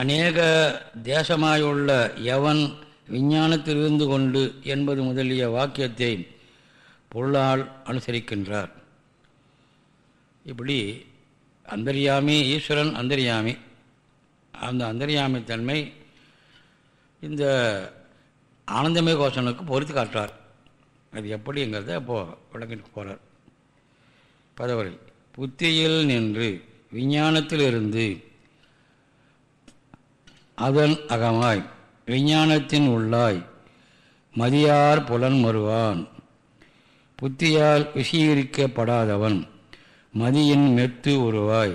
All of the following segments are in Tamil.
அநேக தேசமாயுள்ள எவன் விஞ்ஞானத்திலிருந்து கொண்டு என்பது முதலிய வாக்கியத்தை பொருளால் அனுசரிக்கின்றார். இப்படி அந்தரியாமி ஈஸ்வரன் அந்தரியாமி. அந்த அந்தரியாமி தன்மை இந்த ஆனந்தமய கோஷனுக்கு பொறுத்து காட்டுறார். அது எப்படிங்கிறத இப்போது விளங்கிட்டு போகிறார் பதவரை புத்தியில் நின்று விஞ்ஞானத்திலிருந்து அதன் அகமாய் விஞ்ஞானத்தின் உள்ளாய் மதியார் புலன் மறுவான். புத்தியால் விஷீகரிக்கப்படாதவன் மதியின் மெத்து உருவாய்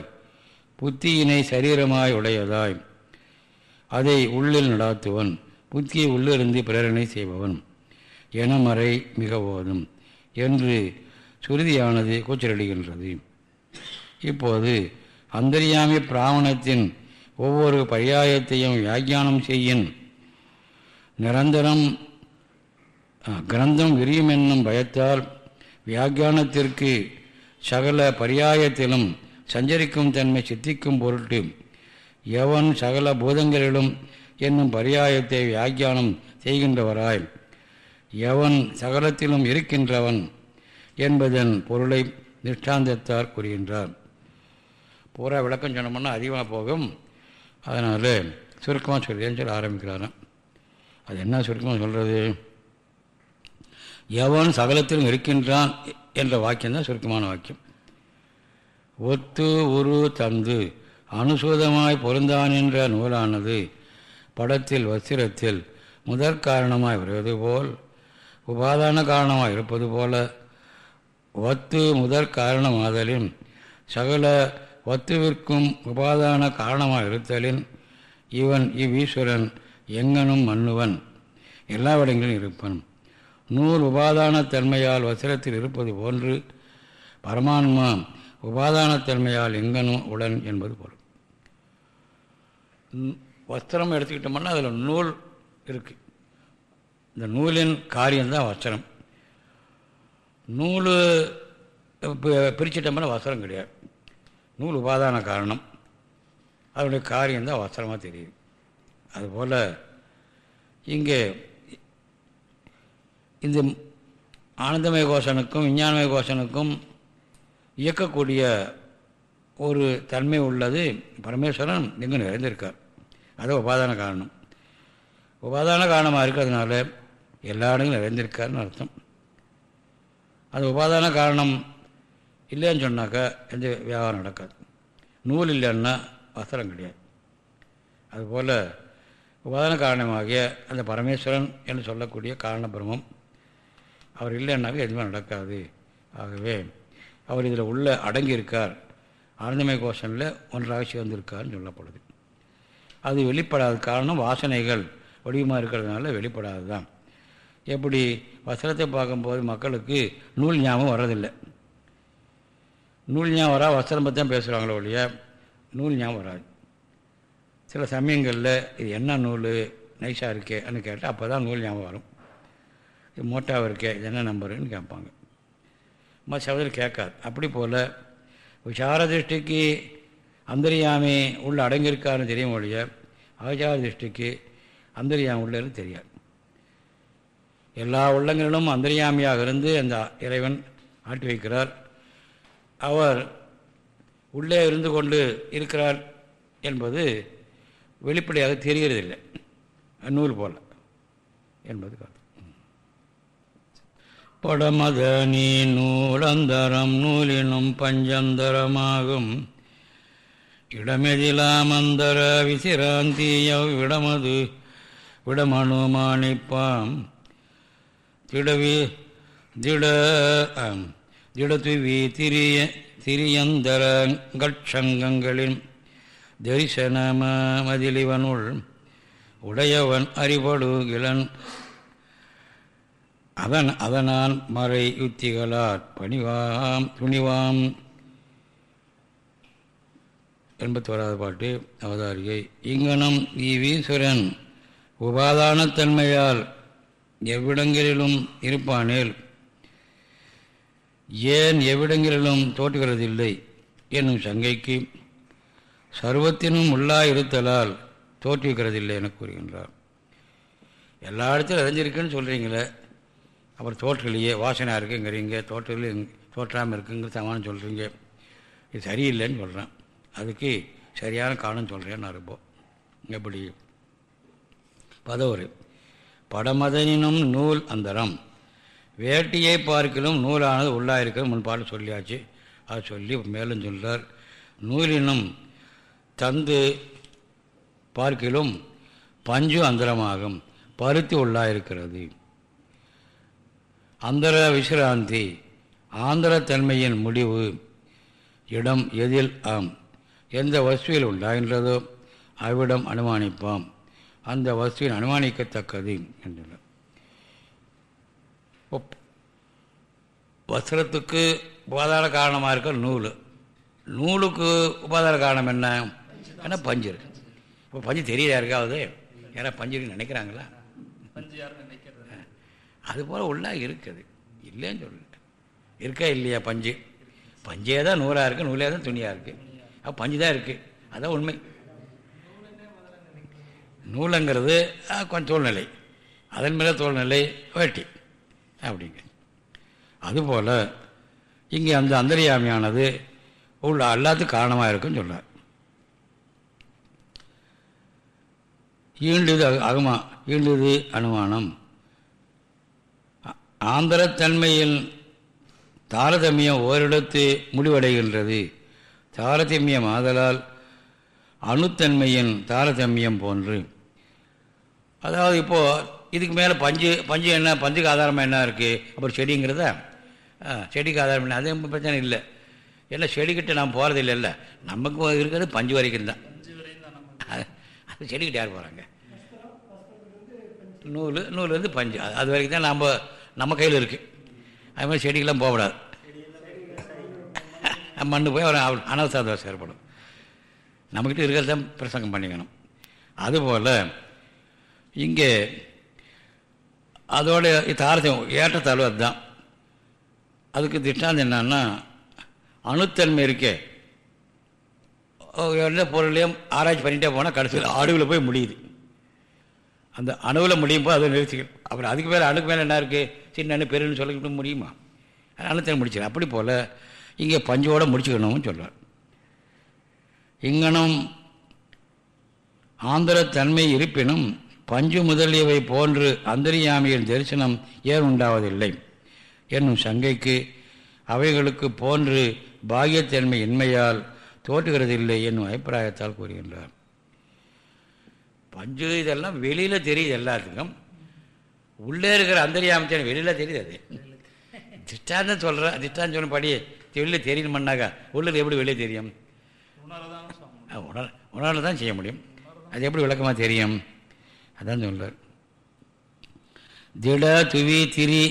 புத்தியினை சரீரமாய் உடையதாய். அதை உள்ளில் நடாத்துவன் புத்தியை உள்ளிருந்து பிரேரணை செய்பவன். எனமறை மிக போதும் என்று சுருதியானது கூச்சலிடுகின்றது இப்போது அந்தரியாமி பிராமணத்தின் ஒவ்வொரு பரியாயத்தையும் வியாக்கியானம் செய்யின். நிரந்தரம் கிரந்தம் விரியும் என்னும் பயத்தால் வியாக்கியானத்திற்கு சகல பரியாயத்திலும் சஞ்சரிக்கும் தன்மை சித்திக்கும் பொருட்டு எவன் சகல பூதங்களிலும் என்னும் பரியாயத்தை வியாக்கியானம் செய்கின்றவராய் எவன் சகலத்திலும் இருக்கின்றவன் என்பதன் பொருளை நிஷ்டாந்தத்தார் கூறுகின்றார். பூரா விளக்கம் சொன்னோம்னா அதிகமாக போகும். அதனால் சுருக்கமாக சொல்லியேன்னு சொல்லி ஆரம்பிக்கிறாராம். அது என்ன சுருக்கமாக சொல்கிறது எவன் சகலத்திலும் இருக்கின்றான் என்ற வாக்கியம்தான் சுருக்கமான வாக்கியம். ஒத்து உரு தந்து அனுசூதமாய் பொருந்தான் என்ற நூலானது படத்தில் வஸ்திரத்தில் முதற் காரணமாய் வருவது போல் உபாதான காரணமாக இருப்பது போல ஒத்து முதற் காரணமாதலின் சகல ஒத்துவிற்கும் உபாதான காரணமாக இருத்தலின் இவன் இவ்வீஸ்வரன் எங்கனும் மன்னுவன். எல்லா இடங்களிலும் இருப்பன். நூல் உபாதான தன்மையால் வஸ்திரத்தில் இருப்பது போன்று பரமான்மா உபாதானத்தன்மையால் எங்கனும் உடன் என்பது பொருள். வஸ்திரம் எடுத்துக்கிட்டோம்னா அதில் நூல் இருக்குது இந்த நூலின் காரியம்தான் வஸ்திரம். நூல் பிரிச்சிட்டோம்னா வஸ்திரம் கிடையாது. நூல் உபாதான காரணம். அதனுடைய காரியம்தான் வஸ்திரமாக தெரியுது. அதுபோல் இங்கே இந்த ஆனந்தமய கோஷனுக்கும் விஞ்ஞானமய கோஷனுக்கும் இயக்கக்கூடிய ஒரு தன்மை உள்ளது பரமேஸ்வரன் எங்கே நிறைந்திருக்கார். அது உபாதான காரணம். உபாதான காரணமாக இருக்கிறதுனால எல்லா இடங்களும் நிறைந்திருக்காருன்னு அர்த்தம். அது உபாதான காரணம் இல்லைன்னு சொன்னாக்கா எந்த வியாபாரம் நடக்காது. நூல் இல்லைன்னா வஸ்திரம் கிடையாது. அதுபோல் உபாதான காரணமாகிய அந்த பரமேஸ்வரன் என்று சொல்லக்கூடிய காரணபிரமம் அவர் இல்லைன்னாக்க எதுவுமே நடக்காது. ஆகவே அவர் இதில் உள்ள அடங்கியிருக்கார். ஆனந்தமய கோஷனில் ஒன்றாக சேர்ந்திருக்கார்னு சொல்லப்படுது. அது வெளிப்படாத காரணம் வாசனைகள் வடிவமாக இருக்கிறதுனால வெளிப்படாது தான் எப்படி வஸ்திரத்தை பார்க்கும்போது மக்களுக்கு நூல் ஞாபகம் வர்றதில்லை. நூல் ஞாபகம் வரா வஸ்திரம் பற்றி தான் பேசுகிறாங்களோ ஒழிய நூல் ஞாபகம் வராது. சில சமயங்களில் இது என்ன நூல் நைஸாக இருக்கேன்னு கேட்டால் அப்போ தான் நூல் ஞாபகம் வரும். இது மோட்டாவாக இருக்கே இது என்ன நம்பருன்னு கேட்பாங்க. மற்ற சகோதரர் கேட்காது. அப்படி போல் விசார திருஷ்டிக்கு அந்தரியாமி உள்ள அடங்கியிருக்காருன்னு தெரியும் ஒழிய அவசார திருஷ்டிக்கு அந்தரியாமி உள்ளது தெரியாது. எல்லா உள்ளங்களிலும் அந்தரியாமியாக இருந்து அந்த இறைவன் ஆட்டி வைக்கிறார். அவர் உள்ளே இருந்து கொண்டு இருக்கிறார் என்பது வெளிப்படையாக தெரிகிறதில்லை. நூல் போல என்பது கருத்து படமத நீ நூலந்தரம் நூலினும் பஞ்சந்தரமாகும். இடமெதிலாமந்தர விசிராந்திய விடமது விடமனுமானிப்பாம். திடவி திட திடதுவி திரிய திரியந்தரங்கட்சங்கங்களின் தரிசனமதிலிவனுள் உடையவன் அறிபடுகிலன். அதன் அதனால் மறை யுத்திகளார் பணிவாம் துணிவாம். எண்பத்தோராவது பாட்டு அவதாரிகை. இங்கனம் ஈவீஸ்வரன் உபாதானத்தன்மையால் எவ்விடங்களிலும் இருப்பானேல் ஏன் எவ்விடங்களிலும் தோற்றுகிறதில்லை என்னும் சங்கைக்கு சர்வத்தினும் உள்ளாயிருத்தலால் தோற்றுவிக்கிறது இல்லை என கூறுகின்றார். எல்லா இடத்துலையும் அறிஞ்சிருக்குன்னு சொல்கிறீங்களே அப்புறம் தோற்றலையே வாசனாக இருக்குங்கிறீங்க தோற்றலையும் தோற்றாமல் இருக்குங்கிற சமானம் சொல்கிறீங்க இது சரியில்லைன்னு சொல்கிறேன் அதுக்கு சரியான காரணம் சொல்கிறேன் நான் இருப்போம். எப்படி? பதவுரை. படமதனினும் நூல் அந்தரம். வேட்டியை பார்க்கலும் நூலானது உள்ளாயிருக்கிறது முன்பாடு சொல்லியாச்சு. அது சொல்லி மேலும் சொல்கிறார் நூலினும் தந்து பார்க்கிலும் பஞ்சு அந்தரமாகும். பருத்தி உள்ளாயிருக்கிறது. அந்தர விசிராந்தி ஆந்திரத்தன்மையின் முடிவு இடம் எதில் ஆம்? எந்த வசுவில் உண்டாகின்றதோ அவ்விடம் அனுமானிப்பாம். அந்த வசுவின் அனுமானிக்கத்தக்கது என்றார் வஸ்திரத்துக்கு உபாதார காரணமாக இருக்க நூல். நூலுக்கு உபாதார காரணம் என்ன? ஏன்னா பஞ்சு இருக்கு? இப்போ பஞ்சு தெரியல யாருக்காவது? யாரா பஞ்சு இருக்குன்னு நினைக்கிறாங்களா? அது போல் உள்ளா இருக்குது. இல்லைன்னு சொல்லல இருக்கா இல்லையா பஞ்சு? பஞ்சே தான் நூலாக இருக்குது நூலே தான் துணியாக இருக்குது அப்போ பஞ்சு தான் இருக்குது அதான் உண்மை. நூலங்கிறது கொஞ்சம் தோல்நிலை அதன் மேலே தோல்நிலை வேட்டி. அப்படிங்க. அதுபோல் இங்கே அந்த அந்தரியாமியானது உள்ள எல்லாத்துக்கும் காரணமாக இருக்குன்னு சொல்கிறார் ஈண்டுது அகமா ஈண்டுது அனுமானம். ஆந்திரத்தன்மையில் தாரதமியம் ஓரிடத்து முடிவடைகின்றது. தாரதமியம் ஆதலால் அணுத்தன்மையின் தாரதமியம் போன்று. அதாவது இப்போது இதுக்கு மேலே பஞ்சு பஞ்சு என்ன பஞ்சுக்கு ஆதாரமாக என்ன இருக்குது அப்புறம் செடிங்கிறதா செடிக்கு ஆதாரம் என்ன? அது பிரச்சனை இல்லை. எல்லாம் செடிக்கிட்ட நான் போகிறது இல்லைல்ல நமக்கு இருக்கிறது பஞ்சு வரைக்கும் தான். அது செடிக்கிட்ட யார் போகிறாங்க நூல் நூல் வந்து பஞ்சு. அது வரைக்கும் தான் நம்ம நம்ம கையில் இருக்குது அது மாதிரி செடிக்கெல்லாம் போகக்கூடாது. மண்ணு போய் அவர் அனவசார தோசை ஏற்படும். நம்மக்கிட்ட இருக்கிறது தான் பிரசங்கம் பண்ணிக்கணும். அதுபோல் இங்கே அதோட தாரதம் ஏற்றத்தாழ்வு அதுதான். அதுக்கு திட்டாந்தம் என்னன்னா அணுத்தன்மை இருக்கே. எந்த பொருளையும் ஆராய்ச்சி பண்ணிகிட்டே போனால் கடைசியில் அணுவில் போய் முடியுது. அந்த அணுவில் முடியும் போது அதை நிறுத்திக்கணும். அப்புறம் அதுக்கு மேலே அணுக்கு மேலே என்ன இருக்குது சின்ன பெருன்னு சொல்லிக்கிட்டு முடியுமா? அணுத்தன்மை முடிச்சிடும் அப்படி போல் இங்கே பஞ்சோடு முடிச்சுக்கணும்னு சொல்கிறார் இங்கனம் ஆந்திரத்தன்மை இருப்பினும் பஞ்சு முதலியவை போன்று அந்தரியாமியின் தரிசனம் ஏன் உண்டாவதில்லை? என்னும் சங்கைக்கு அவைகளுக்கு போன்று பாகியத்தன்மை இன்மையால் தோற்றுகிறதில்லை என்னும் அபிப்பிராயத்தால் கூறுகின்றார். பஞ்சு இதெல்லாம் வெளியில் தெரியுது எல்லாத்துக்கும். உள்ளே இருக்கிற அந்தரியாமத்தை வெளியில் தெரியுது அது. திஷ்டாந்தம் சொல்கிறேன் திஷ்டாந்தம் சொன்ன படி வெளியில் தெரியணுமன்னாக்கா உள்ளது எப்படி வெளியே தெரியும்? உணர உணர்வு தான் செய்ய முடியும். அது எப்படி விளக்கமாக தெரியும்? அதான் சொல்வார் திட துவி திரி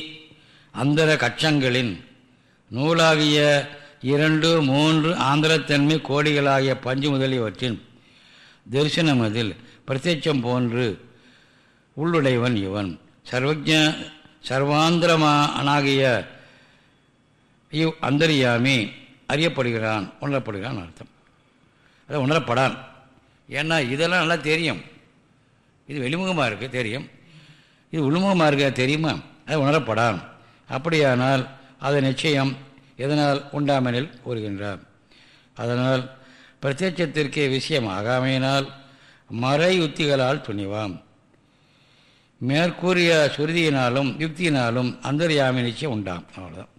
அந்தர கட்சங்களின் நூலாகிய இரண்டு மூன்று ஆந்திரத்தன்மை கோடிகளாகிய பஞ்சு முதலியவற்றின் தரிசனம் அதில் பிரத்யட்சம் போன்று உள்ளுடையவன் இவன். சர்வஜ சர்வாந்திரமானாகிய இவ் அந்தரியாமி அறியப்படுகிறான் உணரப்படுகிறான் அர்த்தம். அதை உணரப்படான். ஏன்னா இதெல்லாம் நல்லா தெரியும். இது வெளிமுகமாக இருக்குது தெரியும். இது உள்முகமாக இருக்க தெரியுமா? அது உணரப்படாம். அப்படியானால் அது நிச்சயம் எதனால் உண்டாமெனில் கூறுகின்றார். அதனால் பிரத்யட்சத்திற்கே விஷயம் ஆகாமையினால் மறை யுத்திகளால் துணிவாம். மேற்கூறிய சுருதியினாலும் யுக்தியினாலும் அந்தரியாமை நிச்சயம் உண்டாம். அவ்வளோதான்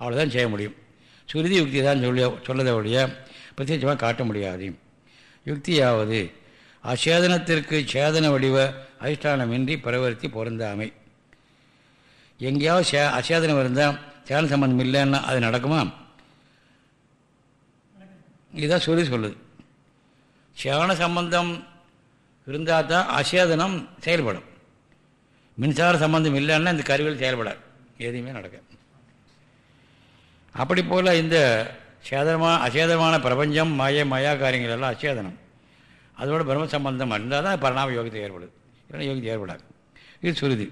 அவ்வளோதான் செய்ய முடியும். சுருதி யுக்தி தான் சொல்ல சொல்லதை ஒழிய பிரத்யட்சமாக காட்ட முடியாது. யுக்தியாவது அசேதனத்திற்கு சேதன வடிவ அதிஷ்டானமின்றி பரவர்த்தி பொருந்தாமை. எங்கேயாவது சே அசேதனம் இருந்தால் சேதன சம்பந்தம் இல்லைன்னா அது நடக்குமா? இதுதான் சொல்லி சொல்லுது. சேவன சம்பந்தம் இருந்தால் தான் அசேதனம் செயல்படும். மின்சார சம்பந்தம் இல்லைன்னா இந்த கருவிகள் செயல்படாது. எதுவுமே நடக்க அப்படி போல் இந்த சேதனமான அசேதமான பிரபஞ்சம் மய மயா காரியங்கள் எல்லாம் அசேதனம். அதோட பிரம்ம சம்பந்தம் இருந்தால் தான் பரிணாம யோகத்தை ஏற்படுது. இல்லைன்னா யோகத்தை ஏற்படாது. இது சுருதி.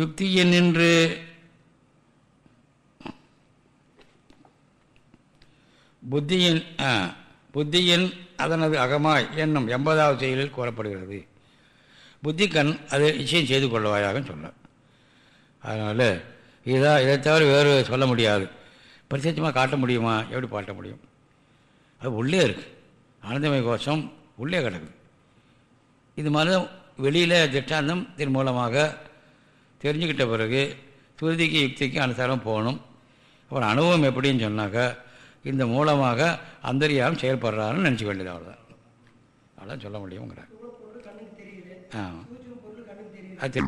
யுக்தியின் நின்று புத்தியின் புத்தியின் அதனது அகமாய் என்னும் எண்பதாவது செயலில் கூறப்படுகிறது. புத்தி கண் அதை நிச்சயம் செய்து கொள்ளவாயாக சொல்ல அதனால் இதான் இதை தவிர வேறு சொல்ல முடியாது. பிரத்யட்சமாக காட்ட முடியுமா? எப்படி பாட்ட முடியும்? அது உள்ளே இருக்குது ஆனந்தமய கோஷம் உள்ளே கிடக்குது இது மாதிரி தான் வெளியில் திட்டாந்தம் இதன் மூலமாக தெரிஞ்சுக்கிட்ட பிறகு துருதிக்கு யுக்திக்கு அனுசாரம் போகணும். அப்புறம் அனுபவம் எப்படின்னு சொன்னாக்கா இந்த மூலமாக அந்தரியாகம் செயல்படுறாருன்னு நினச்சிக்க வேண்டியது அவ்வளோதான் அவ்வளோதான் சொல்ல முடியுங்கிறார் ஆ. அது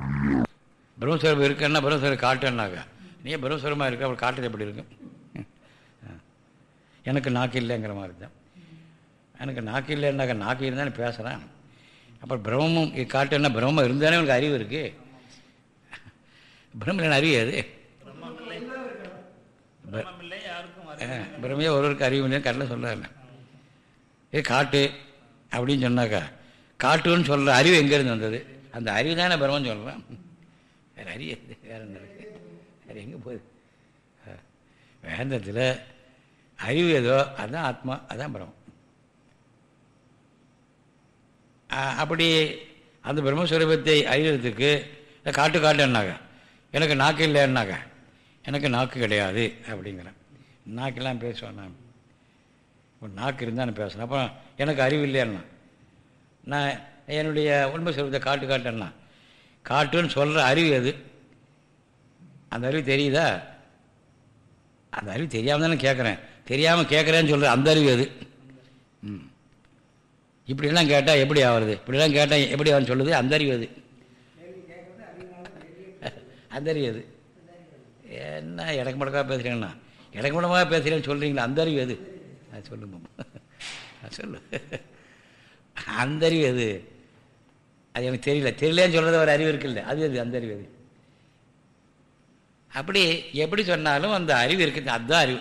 பிரம்மஸ்வரம் இருக்குன்னா பிரம்மஸ்வரம் காட்டுன்னாக்கா நீ பிரம்மஸ்வரமாக இருக்க அப்புறம் காட்டுறது எப்படி இருக்கும் எனக்கு நாக்கு இல்லைங்கிற மாதிரி தான் எனக்கு நாக்கு இல்லைன்னாக்கா நாக்கு இருந்தானே பேசுகிறேன் அப்புறம் பிரம்மமும் காட்டுன்னா பிரம்மம் இருந்தானே உனக்கு அறிவு இருக்குது அறிவு அது பிரம்மமில்லை யாருக்கும் அறிவு ஆ, பிரம்மையே ஒருவருக்கு அறிவு இல்லைன்னு கட்டில் சொல்கிறாங்க ஏ காட்டு அப்படின்னு சொன்னாக்கா காட்டுன்னு சொல்கிற அறிவு எங்கேருந்து வந்தது? அந்த அறிவு தானே பிரம்மன் சொல்கிறேன் வேறு அறிவு? வேற என்ன இருக்கு. வேறு எங்கே போகுது? ஆ, வேந்தத்தில் அறிவு ஏதோ அதுதான் ஆத்மா அதான் பிரம்மம். அப்படி அந்த பிரம்மஸ்வரூபத்தை அறிகிறதுக்கு காட்டு காட்டுன்னாங்க. எனக்கு நாக்கு இல்லைன்னாங்க. எனக்கு நாக்கு கிடையாது அப்படிங்கிறேன். நாக்கெல்லாம் பேசுவேன் நான். ஒரு நாக்கு இருந்தால் நான் பேசுகிறேன் அப்புறம் எனக்கு அறிவு இல்லைன்னா. நான் என்னுடைய உண்மை சொல்வதை காட்டு காட்டுன்னா. காட்டுன்னு சொல்கிற அறிவு எது? அந்த அறிவு தெரியுதா? அந்த அறிவு தெரியாமல் தானே கேட்குறேன் தெரியாமல் கேட்குறேன்னு சொல்கிற அந்த அறிவு அது. ம். இப்படிலாம் கேட்டால் எப்படி ஆகிறது இப்படிலாம் கேட்டால் எப்படி ஆகுன்னு சொல்லுது அந்த அறிவு அது. அந்த அறிவு அது. என்ன இடக்கு மடக்காக பேசுகிறேங்கண்ணா இடக்கு மடமாக பேசுகிறேன்னு சொல்கிறீங்களா அந்த அறிவு எது அது சொல்லுங்க அது சொல்லு. அந்த அறிவு அது. அது எனக்கு தெரியல. தெரியலன்னு சொல்கிறது ஒரு அறிவு இருக்குல்ல. அது அது அந்த அறிவு அது. அப்படி எப்படி சொன்னாலும் அந்த அறிவு இருக்குது. அதுதான் அறிவு.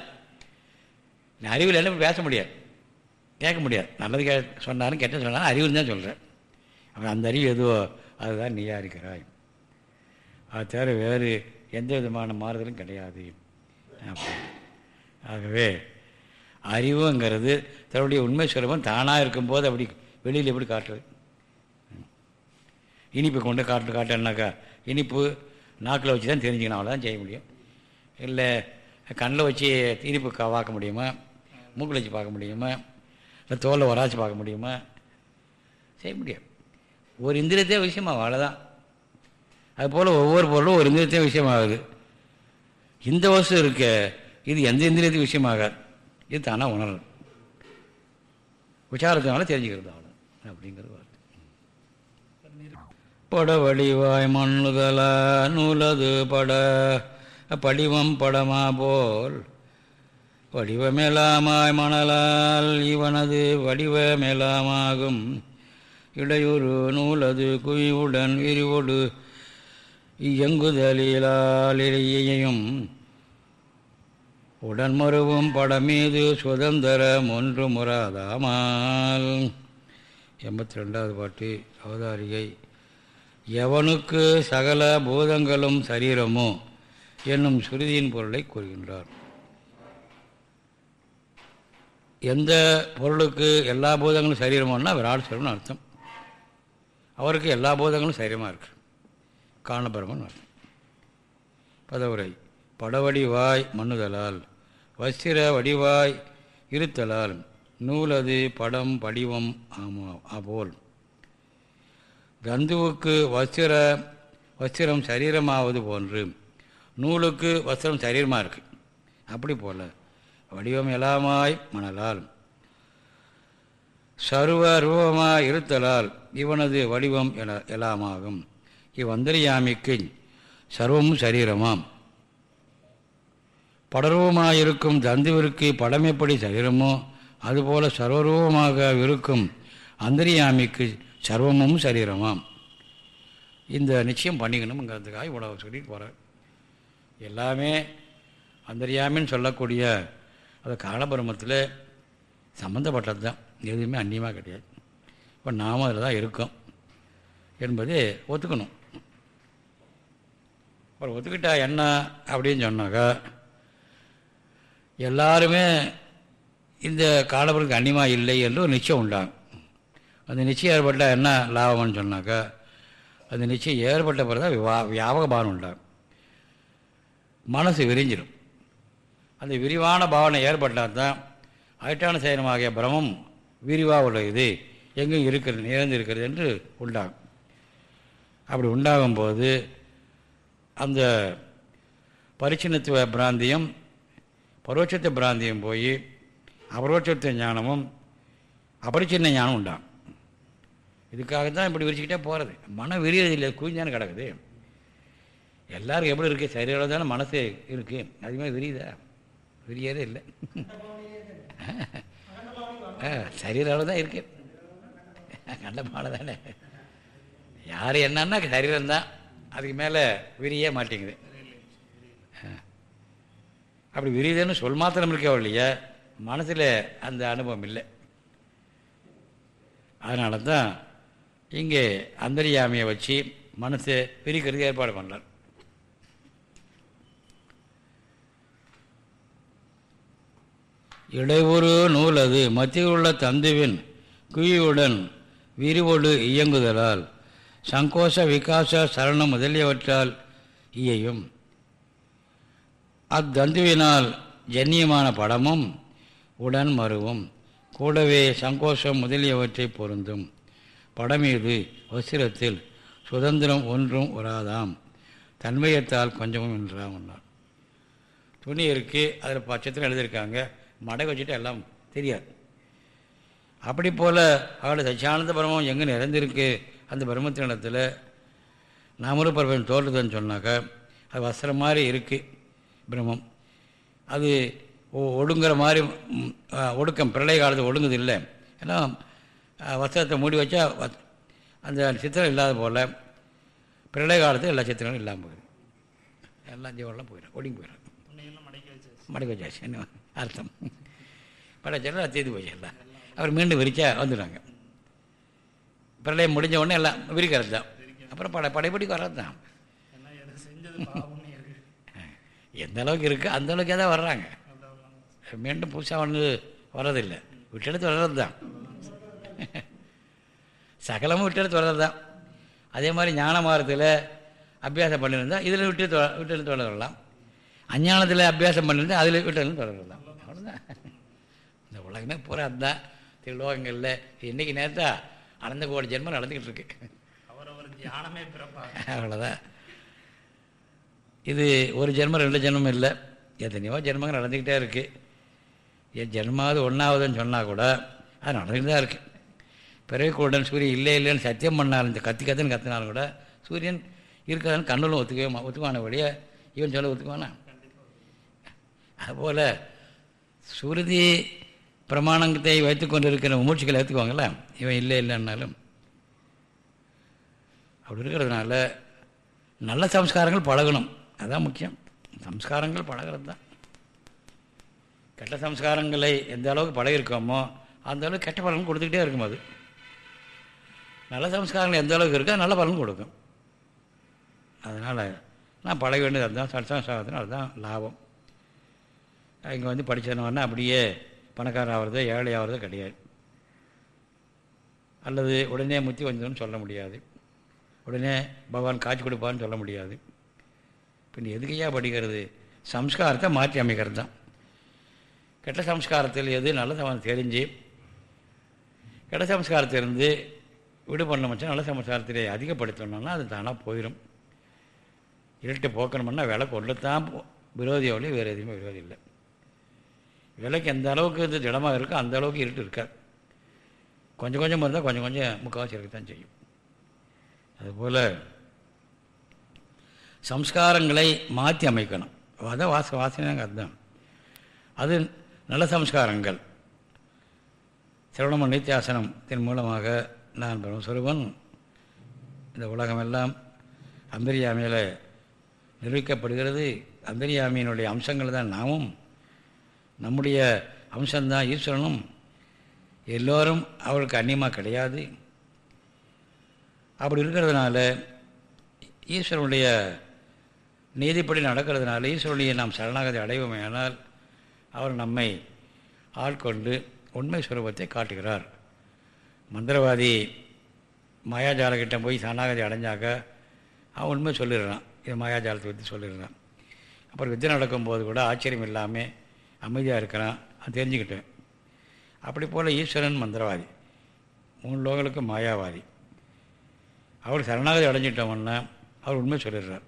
இந்த அறிவில் என்ன பேச முடியாது. கேட்க முடியாது. நல்லது கே சொன்னாலும் கெட்ட சொன்னாலும் அறிவுன்னு தான் சொல்கிறேன் அப்போ அந்த அறிவு எதுவோ அதுதான் நீயா இருக்கிறாய். அது தவிர வேறு எந்த விதமான மாறுதலும் கிடையாது. ஆகவே அறிவுங்கிறது தன்னுடைய உண்மை சுரபம் தானாக இருக்கும்போது அப்படி வெளியில் எப்படி காட்டுறது? இனிப்பு கொண்டு காட்டு காட்டுனாக்கா இனிப்பு நாக்கில் வச்சு தான் தெரிஞ்சுக்கணும். அவ்வளோதான் செய்ய முடியும். இல்லை கண்ணில் வச்சு இனிப்பு கா பார்க்க முடியுமா? மூக்கில் வச்சு பார்க்க முடியுமா? இல்லை தோலில் உராச்சி பார்க்க முடியுமா? செய்ய முடியும் ஒரு இந்திரியத்தையே விஷயமாகும் அவ்வளோதான் அதுபோல் ஒவ்வொரு பொருளும் ஒரு இந்திரியத்தையும் விஷயமாகுது. இந்த வசு இருக்க இது எந்த இந்திரியத்தையும் விஷயமாகாது. இது தானாக உணரும் விசாரத்தினால தெரிஞ்சுக்கிறது அவ்வளோ அப்படிங்கிறது வார்த்தை பட வடிவாய் மண்ணுதல நூலது பட படிவம் படமா போல் வடிவமேலாமாய் மணலால் இவனது வடிவமேலாமாகும். இடையூறு நூலது குவிவுடன் விரிவோடு இயங்குதலிலாலிரையையும் உடன்மருவும் படமீது சுதந்திரம் ஒன்று முறாதாமால். எண்பத்தி ரெண்டாவது பாட்டு அவதாரிகை எவனுக்கு சகல பூதங்களும் சரீரமோ என்னும் சுருதியின் பொருளை கூறுகின்றார். எந்த பொருளுக்கு எல்லா பூதங்களும் சரீரமோன்னா விராட் சரீரம்னு அர்த்தம். அவருக்கு எல்லா பூதங்களும் சரீரமாக இருக்கு. காணபரமன் அர்த்தம். பதவுரை. படவடிவாய் மண்ணுதலால் வஸ்திர வடிவாய் இருத்தலால் நூலது படம் படிவம் ஆமா போல் கந்துவுக்கு வஸ்திர வஸ்திரம் சரீரமாவது போன்று நூலுக்கு வஸ்திரம் சரீரமாக இருக்குது அப்படி போல வடிவம் எல்லாமாய் மணலால். சர்வ ரூபமாய் இருத்தலால் இவனது வடிவம் எல எல்லாமாகும். இவ்வந்தரியாமிக்கு சர்வமும் சரீரமாம். படரூபமாயிருக்கும் தந்துவிற்கு படம் எப்படி சரீரமோ அதுபோல சர்வரூபமாக இருக்கும் அந்தரியாமிக்கு சர்வமும் சரீரமாம். இந்த நிச்சயம் பண்ணிக்கணுங்கிறதுக்காக இவ்வளவு சொல்லிட்டு போகிறார் எல்லாமே அந்தரியாமின்னு சொல்லக்கூடிய அது காலபிரமத்தில் சம்மந்தப்பட்டது தான் எதுவுமே அந்நியமாக கிடையாது. இப்போ நாம அதில் தான் இருக்கோம் என்பதை ஒத்துக்கணும். அப்புறம் ஒத்துக்கிட்டா என்ன அப்படின்னு சொன்னாக்கா எல்லாருமே இந்த காலபுரத்துக்கு அந்நியமாக இல்லை என்று ஒரு நிச்சயம் உண்டாகும். அந்த நிச்சயம் ஏற்பட்டால் என்ன லாபம்னு சொன்னாக்கா அந்த நிச்சயம் ஏற்பட்ட பிறகு தான் வியா வியாபக பாவனை உண்டாகும். மனசு விரிஞ்சிடும் அந்த விரிவான பாவனை ஏற்பட்டால் தான் அயிட்டான சயனமாகிய பிரமம் விரிவாக உள்ளது எங்கும் இருக்கிறது நிறைந்து இருக்கிறது என்று உண்டாகும். அப்படி உண்டாகும்போது அந்த பரிச்சின்னத்துவ பிராந்தியம் பரோட்சத்துவ பிராந்தியம் போய் அபரோட்சத்துவ ஞானமும் அபரிச்சின்ன ஞானம் உண்டாகும். இதுக்காக தான் இப்படி விரிச்சுக்கிட்டே போகிறது மனம் விரியது இல்லை குவிஞ்சானு கிடக்குது. எல்லாருக்கும் எப்படி இருக்குது சரீரம் தானே மனசு இருக்குது அதுமாதிரி விரியுதா? விரியதே இல்லை. ஆ சரீர அளவு தான் இருக்கு. கண்டமான தானே. யார் என்னன்னா சரீரம் தான். அதுக்கு மேலே விரிய மாட்டேங்குது. அப்படி விரியுதுன்னு சொல் மாத்திரம் இருக்கோ இல்லையா மனசில் அந்த அனுபவம் இல்லை. அதனால தான் இங்கே அந்தரியாமையை வச்சு மனசை பிரிக்கிறதுக்கு ஏற்பாடு பண்ணார் இடைவுறு நூல் அது மத்தியில் உள்ள தந்துவின் குழியுடன் விரிவோடு இயங்குதலால் சங்கோஷ விகாச சரணம் முதலியவற்றால் இயையும். அத்தந்துவினால் ஜன்னியமான படமும் உடன் மருவும். கூடவே சங்கோஷம் முதலியவற்றை பொருந்தும். படமீது வசிரத்தில் சுதந்திரம் ஒன்றும் வராதாம். தன்மையத்தால் கொஞ்சமும் என்றாம் ஒன்றார் துணி இருக்குது அதில் பட்சத்தில் எழுதியிருக்காங்க. மடை வச்சுட்டு எல்லாம் தெரியாது. அப்படி போல் அவளோட சச்சியானந்த பிரம்மம் எங்கே நிறைந்திருக்கு? அந்த பிரம்மத்தினிடத்தில் நாமளும் பரவன் தோற்றுதுன்னு சொன்னாக்கா அது வஸ்திரம் மாதிரி இருக்குது பிரம்மம். அது ஒ- ஒடுங்குற மாதிரி ஒடுக்கம் பிரளய காலத்தில் ஒடுங்குது இல்லை. ஏன்னா வஸ்திரத்தை மூடி வச்சா அந்த சித்திரம் இல்லாத போல் பிரளய காலத்தில் எல்லா சித்திரங்களும் இல்லாமல் போயிடும் எல்லா ஜீவனெலாம் போயிடும் ஒடுங்கி போயிடும் மடக்கி வச்சாச்சு. என்ன? அர்த்தம். படைச்சாலும் அது தீர்ந்து போச்சு எல்லாம் அப்புறம் மீண்டும் விரிச்சா வந்துடுவாங்க பிரளயம் முடிஞ்ச உடனே எல்லாம் விரிக்கிறது தான். அப்புறம் படை படைப்படிக்கு வர்றது தான். இருக்கு எந்த அளவுக்கு இருக்குது அந்த அளவுக்கு தான் வர்றாங்க. மீண்டும் புதுசாக வந்து வர்றதில்லை. விட்டெடுத்து வர்றது தான். சகலமும் விட்டெடுத்து வர்றது தான். அதே மாதிரி ஞான மார்க்கத்தில் அபியாசம் பண்ணியிருந்தா இதில் விட்டு தொ- விட்டெடுத்து வளரலாம் அஞ்ஞானத்தில் அபியாசம் பண்ணியிருந்தா அதில் விட்டெடுத்து வளரலாம் அவ்வளோதான் இந்த உலகமே பூரா அதுதான் திருலோகங்களில் இன்றைக்கி நேரத்தா அனந்த கோடி ஜென்மம் நடந்துக்கிட்டு இருக்கு. தியானமே பிறப்பாங்க அவ்வளோதான் இது ஒரு ஜென்மம் ரெண்டு ஜென்மம் இல்லை. எத்தனையோ ஜென்மங்கள் நடந்துக்கிட்டே இருக்குது என் ஜென்மாவது ஒன்றாவதுன்னு சொன்னால் கூட அது நடந்துக்கிட்டு தான் இருக்குது பிறவிக்குடன் சூரியன் இல்லை இல்லைன்னு சத்தியம் பண்ணாலும் இந்த கத்தி கத்துன்னு கத்தினாலும் கூட சூரியன் இருக்காதுன்னு கண்ணில் ஒத்துக்கவே ஒத்துக்குவான வழியே இவன் சொல்ல ஒத்துக்குவானா? அதுபோல் சுருதி பிரமாணத்தை வைத்துக்கொண்டு கொண்டிருக்கிற மூச்சுக்களை ஏற்றுக்குவாங்கள்ல இவன் இல்லை இல்லைன்னாலும். அப்படி இருக்கிறதுனால நல்ல சம்ஸ்காரங்கள் பழகணும். அதுதான் முக்கியம். சம்ஸ்காரங்கள் பழகிறது தான் கெட்ட சம்ஸ்காரங்களை எந்த அளவுக்கு பழகிருக்கோமோ அந்த அளவுக்கு கெட்ட பலன் கொடுத்துக்கிட்டே இருக்கும் அது. நல்ல சம்ஸ்காரங்கள் எந்த அளவுக்கு இருக்கோ நல்ல பலன் கொடுக்கும். அதனால் நான் பழக வேண்டியது அதுதான். சட்சம்ஸ்காரத்தினால் அதுதான் லாபம். இங்கே வந்து படித்தவனா அப்படியே பணக்காரன் ஆகிறதோ ஏழை ஆகிறதோ கிடையாது. அல்லது உடனே முத்தி வந்ததுன்னு சொல்ல முடியாது. உடனே பகவான் காட்சி கொடுப்பான்னு சொல்ல முடியாது. பின் எதுக்கையா படிக்கிறது? சம்ஸ்காரத்தை மாற்றி அமைக்கிறது தான் கெட்ட சம்ஸ்காரத்தில் எது நல்ல சமம் தெரிஞ்சு கெட்ட சம்ஸ்காரத்திலிருந்து விடுபண்ண வச்சா நல்ல சம்ஸ்காரத்திலே அதிகப்படுத்தணும்னா அது தானாக போயிடும் இருட்டை போக்கணும்னா விலை கொண்டு தான் போ- விரோதி வேறு எதுவுமே விரோதி இல்லை. விலைக்கு எந்த அளவுக்கு இது திடமாக இருக்கோ அந்த அளவுக்கு இருட்டு இருக்காது. கொஞ்சம் கொஞ்சம் இருந்தால் கொஞ்சம் கொஞ்சம் முக்கால்வாசி இருக்கத்தான் செய்யும். அதுபோல் சம்ஸ்காரங்களை மாற்றி அமைக்கணும். அதான் வாச வாசனைங்க அதுதான் அது நல்ல சம்ஸ்காரங்கள். சிரவணம நித்தியாசனத்தின் மூலமாக நான் பிரம்மஸ்வரூபன் இந்த உலகமெல்லாம் அந்தரியாமையில் நிரூபிக்கப்படுகிறது. அந்தரியாமியினுடைய அம்சங்கள் தான் நாமும். நம்முடைய அம்சம்தான் ஈஸ்வரனும். எல்லோரும் அவருக்கு அந்நியமாக கிடையாது. அப்படி இருக்கிறதுனால ஈஸ்வரனுடைய நீதிப்படி நடக்கிறதுனால ஈஸ்வரனுடைய நாம் சரணாகதி அடைவோமேனால் அவர் நம்மை ஆட்கொண்டு உண்மை சுரூபத்தை காட்டுகிறார். மந்திரவாதி மாயாஜாலக்கிட்ட போய் சரணாகதி அடைஞ்சாக்க அவன் உண்மை சொல்லிடுறான். இது மாயாஜாலத்தை பற்றி சொல்லிடுறான். அப்புறம் வித்தை நடக்கும்போது கூட ஆச்சரியம் இல்லாமல் அமைதியாக இருக்கிறான். அது தெரிஞ்சுக்கிட்டேன். அப்படி போல் ஈஸ்வரன் மந்திரவாதி. மூணு லோகங்களுக்கு மாயாவாதி. அவர் சரணாகதி அடைஞ்சிட்டவன்னா அவர் உண்மை சொல்லிடுறார்.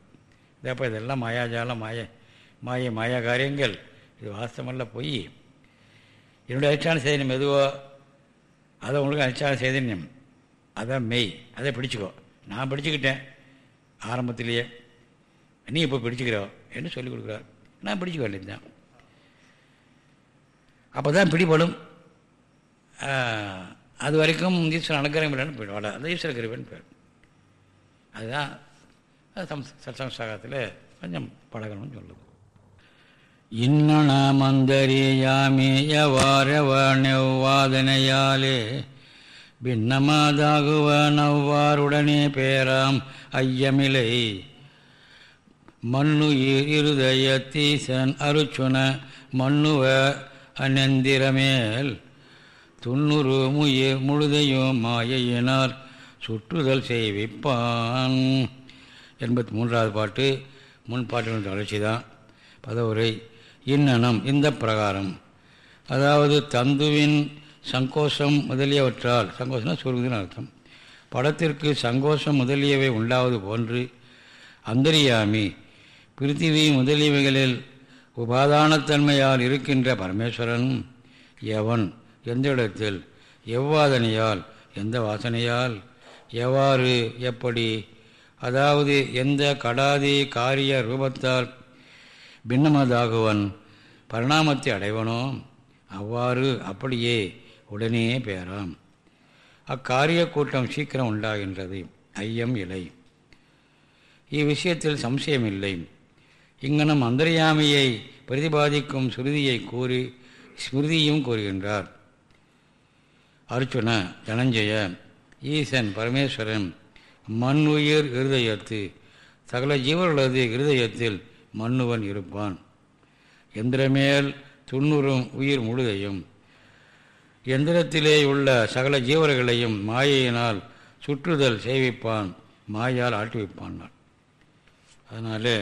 இதப்போ இதெல்லாம் மாயாஜாலம் மாய மாய மாயா காரியங்கள் இது வாஸ்தமல்ல போய். என்னுடைய அதிஷ்டான சைதன்யம் எதுவோ அதை உங்களுக்கு அதிஷ்டான சைதன்யம். அதான் மெய். அதை பிடிச்சிக்கோ. நான் பிடிச்சிக்கிட்டேன் ஆரம்பத்திலேயே. நீ இப்போ பிடிச்சிக்கிறோ? என்று சொல்லிக் கொடுக்குறார். நான் பிடிச்சிக்க வேண்டியதுதான் அப்போ தான் பிடிபடும் அது வரைக்கும் ஈஸ்வரன் அனுகிரகம் இல்லைன்னு போயிடுவாள் அந்த ஈஸ்வர கிருபன் பேர். அதுதான் அது சம் சத்சம்சாகத்தில் கொஞ்சம் பழகணும்னு சொல்லுது. இன்னன மந்தரியாமியவாரவனெவ்வாதனையாலே பேராம் ஐயமிலை. மண்ணுயிர் இருதயத்தீசன் அருச்சுன மண்ணுவ அநந்திரமேல் துண்ணுரு முயிர் முழுதையும் மாயையினால் சுற்றுதல் செய்விப்பான். எண்பத்தி மூன்றாவது பாட்டு முன் பாட்டு தொடர்ச்சி தான் பதவுரை இன்னனம் இந்த பிரகாரம். அதாவது தந்துவின் சங்கோஷம் முதலியவற்றால் சங்கோஷம்னா சுருங்குதுன்னு அர்த்தம். படத்திற்கு சங்கோஷம் முதலியவை உண்டாவது போன்று அந்தரியாமி பிருத்திவி முதலியவைகளில் உபாதானத்தன்மையால் இருக்கின்ற பரமேஸ்வரன் எவன்? எந்த இடத்தில்? எவ்வாதனையால்? எந்த வாசனையால்? எவ்வாறு? எப்படி? அதாவது எந்த கடாதி காரிய ரூபத்தால் பின்னமதாகுவன் பரிணாமத்தை அடைவனோ அவ்வாறு அப்படியே உடனே பெயராம் அக்காரிய கூட்டம் சீக்கிரம் உண்டாகின்றது. ஐயம் இலை. இவ்விஷயத்தில் சம்சயமில்லை. இங்கனம் அந்தரியாமையை பிரதிபாதிக்கும் ஸ்ருதியை கூறி ஸ்மிருதியும் கூறுகின்றார். அர்ச்சுன தனஞ்சய ஈசன் பரமேஸ்வரன் மண் உயிர் இருதயத்து சகல ஜீவர்களது இருதயத்தில் மண்ணுவன் இருப்பான். எந்திரமேல் துண்ணுறும் உயிர் முழுதையும் எந்திரத்திலே உள்ள சகல ஜீவர்களையும் மாயையினால் சுற்றுதல் செய்விப்பான் மாயால் ஆட்டுவிப்பான் அதனாலே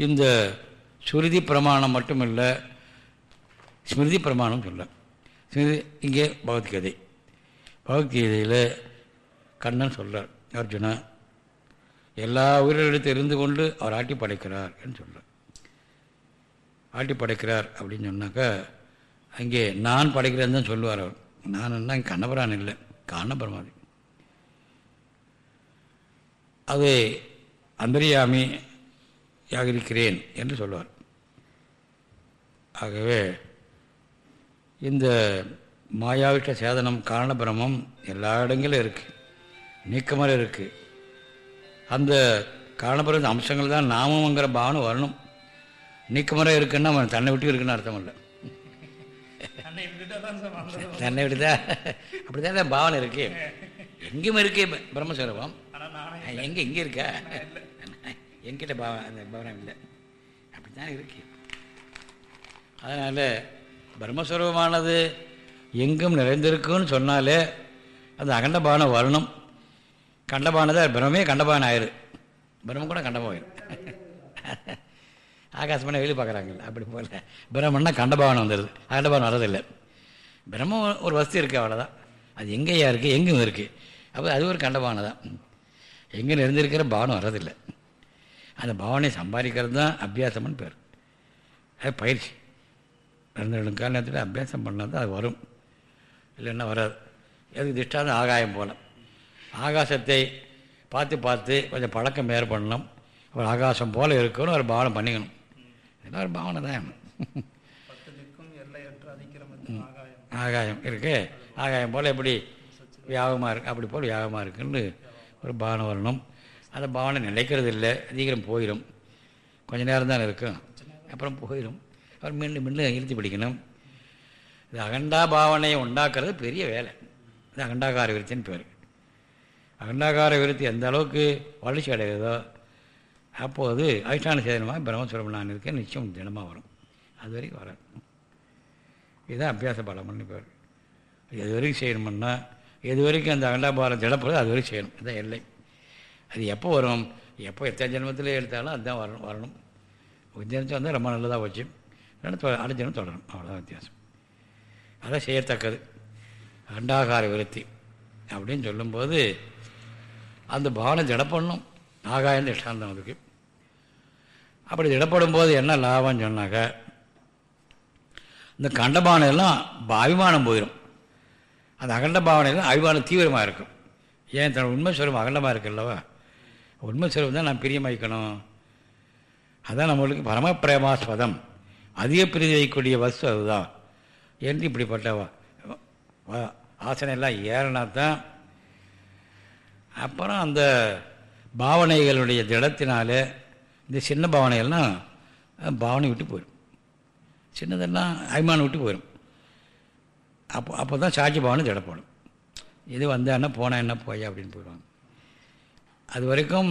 இந்த சுருதி பிரமாணம் மட்டும் இல்லை ஸ்மிருதி பிரமாணம் சொல்ல. ஸ்மிருதி இங்கே பகவத்கீதை. பகவத்கீதையில் கண்ணன் சொல்கிறார் அர்ஜுனா எல்லா உயிரிழத்து இருந்து கொண்டு அவர் ஆட்டி படைக்கிறார் என்று சொல்கிறார் ஆட்டி படைக்கிறார் அப்படின்னு சொன்னாக்கா அங்கே நான் படைக்கிறேன்னு தான் சொல்லுவார் அவர். நான் என்ன கண்ணபுரான் இல்லை காரணபரமாதி அது அந்தரியாமி யாக இருக்கிறேன் என்று சொல்வார். ஆகவே இந்த மாயாவிட்ட சேதனம் காரணபிரமம் எல்லா இடங்களும் இருக்குது நீக்கமாக இருக்குது அந்த காரணபிரம அம்சங்கள் தான் நாமங்கிற பாவனை வரணும். நீக்கமரம் இருக்குன்னா அவன் தன்னை விட்டு இருக்குன்னு அர்த்தம் இல்லை. தன்னை விட்டுதா அப்படி தான் பாவனை இருக்கு. எங்கேயும் இருக்கே பிரம்மஸ்வரூபம். எங்கே இங்கே இருக்கா? என்கிட்ட பாவ அந்த பவனம் இல்லை. அப்படி தான் இருக்கு. அதனால் பிரம்மஸ்வரூபமானது எங்கும் நிறைந்திருக்குன்னு சொன்னாலே அந்த அகண்ட பாவனை வரணும் கண்டபானதை பிரம்மே கண்டபானம் ஆயிரு. பிரம்மம் கூட கண்டபாயிரும் ஆகாசமான வெளியே பார்க்குறாங்கல்ல அப்படி போகல பிரம்மன்னா கண்டபானம் வந்துடுது அகண்டபானம் வரதில்லை பிரம்மம் ஒரு வசதி இருக்குது அவ்வளோதான் அது எங்கேயா இருக்குது எங்கும் இருக்குது அப்போ அது ஒரு கண்டபானம் தான் எங்கே நிறைந்திருக்கிற பாவனம் வர்றதில்லை. அந்த பாவனை சம்பாதிக்கிறது தான் அபியாசம்னு பேர். அது பயிற்சி. ரெண்டு ரெண்டு கால நேரத்தில் அபியாசம் பண்ணால் தான் அது வரும். இல்லைன்னா வராது. எதுக்கு திஷ்டாந்தம் ஆகாயம் போல. ஆகாசத்தை பார்த்து பார்த்து கொஞ்சம் பழக்கம் ஏற்படணும். ஒரு ஆகாசம் போல் இருக்கணும் ஒரு பாவனை பண்ணிக்கணும். இதெல்லாம் ஒரு பாவனை தான். ஆகாயம். இருக்கு. ஆகாயம் போல் எப்படி வியாபகமாக இருக்கு? அப்படி போல் வியாபகமாக இருக்குன்னு ஒரு பாவனை வரணும். அந்த பாவனை நிலைக்கிறது இல்லை சீக்கிரம் போயிடும் கொஞ்ச நேரம் தான் இருக்கும். அப்புறம் போயிடும் அப்புறம் மீண்டும் மீண்டும் இழுத்து பிடிக்கணும். இது அகண்டா பாவனையை உண்டாக்குறது பெரிய வேலை. இது அகண்டாகார விருத்தின்னு பேர். அகண்டாகார விருத்தி எந்த அளவுக்கு வளர்ச்சி அடைகிறதோ அப்போது அதிஷ்டான சேதனமாக பிரம்மஸ்வரம் நான் இருக்கேன் நிச்சயம் தினமாக வரும். அது வரைக்கும் வராது. இதுதான் அபியாச பலம்னு பேர். எது வரைக்கும் செய்யணும்னா எது வரைக்கும் அந்த அகண்டாபாரம் திடப்படுது அது வரைக்கும் செய்யணும். இதான் எல்லை. அது எப்போ வரும்? எப்போ எத்தனை ஜென்மத்தில் எடுத்தாலும் அதுதான் வரணும் வரணும். ஒரு ஜென்மத்தில் வந்தால் ரொம்ப நல்லதாக வச்சு இல்லைன்னா அடுத்த ஜென்மம் தொடரணும். அவ்வளோதான் வித்தியாசம். அதான் செய்யத்தக்கது. அண்டாகார விருத்தி அப்படின்னு சொல்லும்போது அந்த பாவனை திடப்படணும். ஆகாயம் திஷ்டாந்தம் அதுக்கு. அப்படி திடப்படும் போது என்ன லாபம்னு சொன்னாக்க இந்த கண்டபானை எல்லாம் அபிமானம் போயிடும் அந்த அகண்ட பாவனையெல்லாம் அபிமானம் தீவிரமாக இருக்கும். ஏன் தன் உண்மை சொல்லும் அகண்டமாக இருக்குல்லவா உண்மை செல்வம் தான் நான் பிரியமாய்க்கணும். அதான் நம்மளுக்கு பரமபிரேமாஸ்பதம் அதிக பிரிதி வைக்கக்கூடிய வஸ்து அதுதான். என்று இப்படிப்பட்ட ஆசனையெல்லாம் ஏறினா தான். அப்புறம் அந்த பாவனைகளுடைய திடத்தினால இந்த சின்ன பாவனைகள்லாம் பாவனை விட்டு போயிடும் சின்னதெல்லாம் அபிமானம் விட்டு போயிடும் அப்போ அப்போ தான் சாட்சி பாவனை திடப்படும். இது வந்தான்னா என்ன போனால் என்ன போயா அப்படின்னு போயிடுவாங்க. அது வரைக்கும்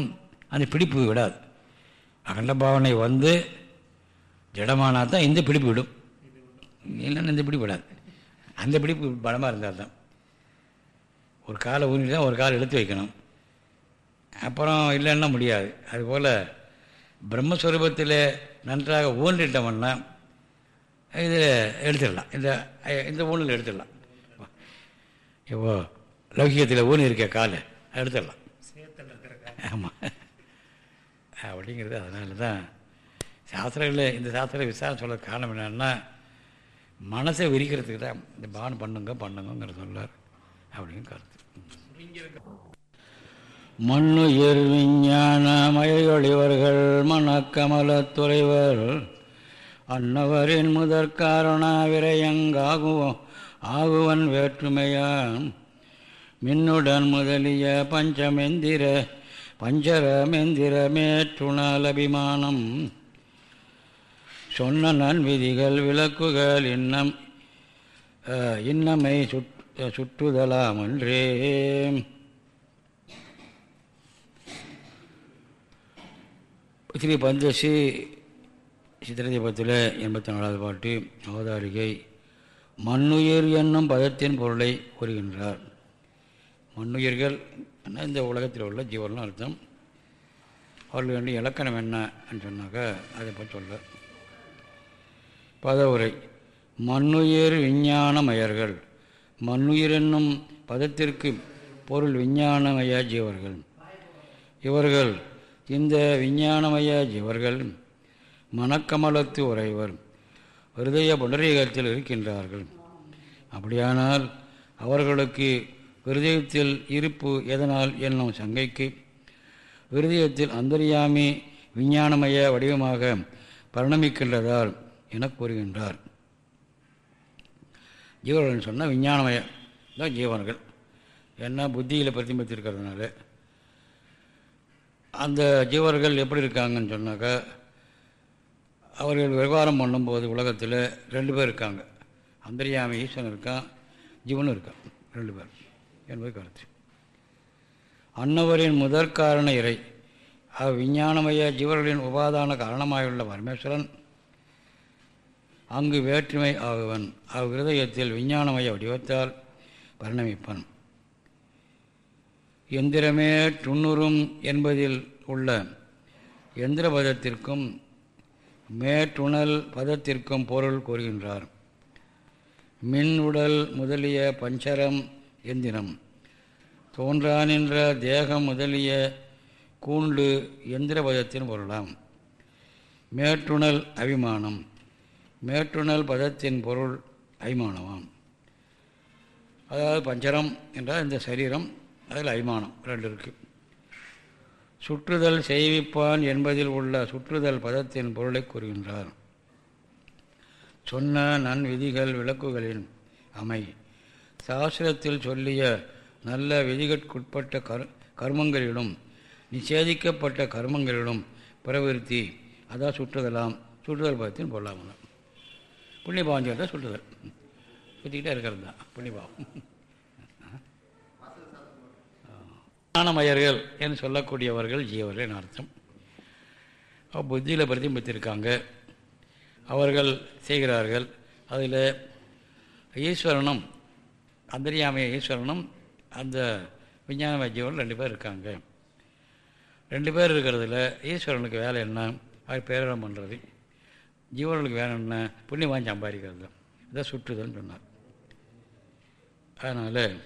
அந்த பிடிப்பு விடாது. அகண்ட பாவனை வந்து ஜடமானா தான் இந்த பிடிப்பு விடும். இல்லைன்னா இந்த பிடிப்பு விடாது. அந்த பிடிப்பு பலமாக இருந்தால் தான். ஒரு காலை ஊனி தான் ஒரு காலை எடுத்து வைக்கணும். அப்புறம் இல்லைன்னா முடியாது. அதுபோல் பிரம்மஸ்வரூபத்தில் நன்றாக ஊன்றிட்டோம்னா இதில் எடுத்துடலாம். இந்த இந்த ஊனில் எடுத்துடலாம். இப்போ லௌகியத்தில் ஊன் இருக்க காலை எடுத்துடலாம். ஆமாம் அப்படிங்கிறது அதனால தான் சாஸ்திரங்களில் இந்த சாஸ்திர விசாரம் சொல்ல காரணம் என்னன்னா மனசை விரிக்கிறதுக்கு தான் இந்த பான் பண்ணுங்க பண்ணுங்கிற சொல்லார் அப்படின்னு கருத்து. மண்ணுயிர் விஞ்ஞான மயொழிவர்கள் மணக்கமலத் துறைவர் அன்னவரின் முதற் காரண விரயங்காகுவோம் ஆகுவன் வேற்றுமையான் மின்னுடன் முதலிய பஞ்சமெந்திர பஞ்சரமெந்திர மேற்றுணல் சொன்ன நன்விதிகள் விளக்குகள் இன்னம் இன்னமை சுட் சுற்றுதலாமன்றே. ஸ்ரீ பஞ்சசி சித்திரதீபத்தில் எண்பத்தி நாலாவது பாட்டு அவதாரிகை மண்ணுயிர் என்னும் பதத்தின் பொருளை கூறுகின்றார். மண்ணுயிர்கள் இந்த உலகத்தில் உள்ள ஜீவன்லாம் அர்த்தம். அவர்கள் வேண்டிய இலக்கணம் என்னன்னு சொன்னாக்கா அதை பற்றி சொல்ல. பதவுரை. மண்ணுயிர் விஞ்ஞானமயர்கள் மண்ணுயிர் என்னும் பதத்திற்கு பொருள் விஞ்ஞானமய ஜீவர்கள். இவர்கள் இந்த விஞ்ஞானமய ஜீவர்கள் மனக்கமலத்து உறைவர். ஹிருதய புனரீகத்தில் இருக்கின்றார்கள். அப்படியானால் அவர்களுக்கு விருதயத்தில் இருப்பு எதனால் என்னும் சங்கைக்கு விருதயத்தில் அந்தரியாமி விஞ்ஞானமய வடிவமாக பரிணமிக்கின்றதால் என கூறுகின்றார். ஜீவர்கள் சொன்னால் விஞ்ஞானமய தான் ஜீவன்கள் ஏன்னா புத்தியில் பிரதிபலித்திருக்கிறதுனால. அந்த ஜீவர்கள் எப்படி இருக்காங்கன்னு சொன்னாக்கா அவர்கள் விவகாரம் பண்ணும்போது உலகத்தில் ரெண்டு பேர் இருக்காங்க. அந்தரியாமி ஈஸ்வரன் இருக்கான் ஜீவனும் இருக்கான் ரெண்டு பேர் என்பது கருத்து. அன்னவரின் முதற்காரண இறை அவ்விஞ்ஞானமய ஜீவர்களின் உபாதான காரணமாயுள்ள பரமேஸ்வரன் அங்கு வேற்றுமை ஆகுவன். அவ்விருதயத்தில் விஞ்ஞானமய வடிவத்தால் பரிணமிப்பன். எந்திரமே துண்ணுறும் என்பதில் உள்ள எந்திர பதத்திற்கும் மேற்றுணல் பதத்திற்கும் பொருள் கூறுகின்றார். மின் உடல் முதலிய பஞ்சரம் எந்திரம் தோன்றானின்ற தேகம் முதலிய கூண்டு எந்திர பதத்தின் பொருளாம். மேற்றுணல் அபிமானம். மேற்றுணல் பதத்தின் பொருள் அபிமானமாம். அதாவது பஞ்சரம் என்றால் இந்த சரீரம் அதில் அபிமானம் ரெண்டு இருக்குது சுற்றுதல் செய்விப்பான் என்பதில் உள்ள சுற்றுதல் பதத்தின் பொருளை கூறுகின்றார். சொன்ன நன்விதிகள் விளக்குகளின் அமை. சாஸ்திரத்தில் சொல்லிய நல்ல விதிகட்குட்பட்ட கர் கர்மங்களிலும் நிஷேதிக்கப்பட்ட கர்மங்களிலும் பிரவருத்தி அதான் சுற்றுதலாம் சுற்றுதல் பதத்தின் பொருளாமலாம் புண்ணியபாவம் சொல்லிட்டு சுற்றுதல். சுற்றிக்கிட்டே இருக்கிறது தான் புண்ணியபாவம். ஞானமயர்கள் என்று சொல்லக்கூடியவர்கள் ஜீவர்கள் அர்த்தம். புத்தியில் பிரதிபித்திருக்காங்க அவர்கள் செய்கிறார்கள். அதில் ஈஸ்வரனும் அந்தரியாமைய ஈஸ்வரனும் அந்த விஞ்ஞானமய ஜீவன் ரெண்டு பேர் இருக்காங்க. ரெண்டு பேர் இருக்கிறதுல ஈஸ்வரனுக்கு வேலை என்ன? அவர் பேரம் பண்ணுறது ஜீவர்களுக்கு வேலை என்ன? புண்ணியமாக சம்பாதிக்கிறது. தான் இதான் சுற்றுதல்னு சொன்னார். அதனால்